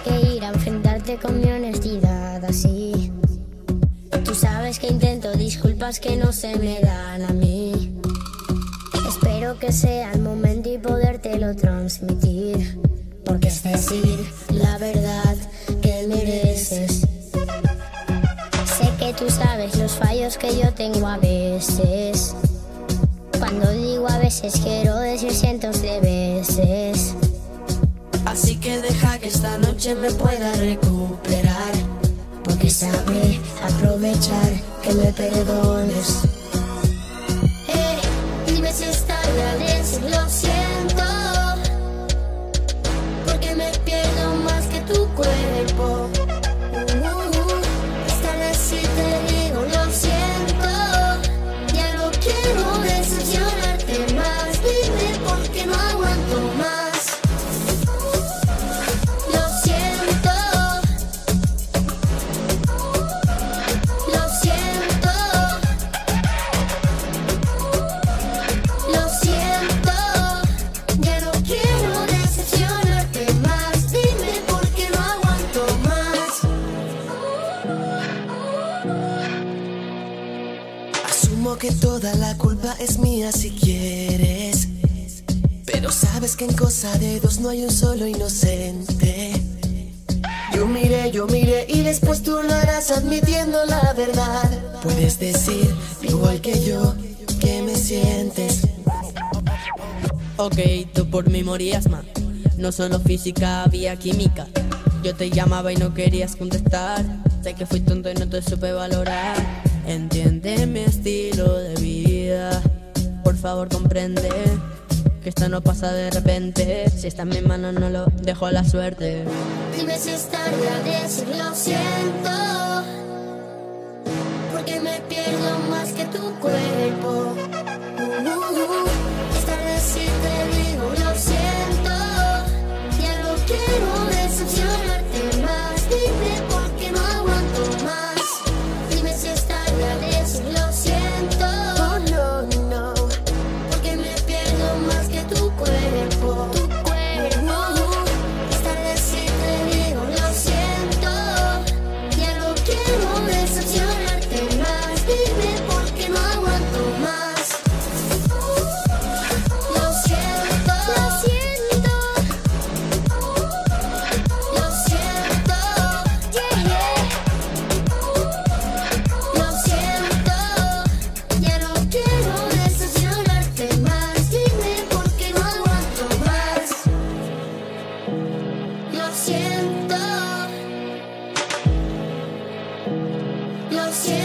que ir a enfrentarte con mi honestidad así. Tú sabes que intento disculpas que no se me dan a mí. Espero que sea el momento y podértelo transmitir. Porque es decir la verdad que mereces. Sé que tú sabes los fallos que yo tengo a veces. Cuando digo a veces quiero decir cientos de veces. Así que deja que esta noche me pueda recuperar. Porque sabré aprovechar que me perdones. Dime si está lo Asumo que toda la culpa es mía si quieres. Pero sabes que en cosa de dos no hay un solo inocente. Yo miré, yo miré y después tú lo harás admitiendo la verdad. Puedes decir, igual que yo, que me sientes. Ok, tú por mí morías más. No solo física, había química. Yo te llamaba y no querías contestar. Sé que fui tonto y no te supe valorar. Entiende mi estilo de vida. Por favor, comprende que esto no pasa de repente. Si está en mis manos, no lo dejo a la suerte. Dime si es tarde a decir lo siento. Porque me pierdo más que tu cuerpo. Siento. Lo siento.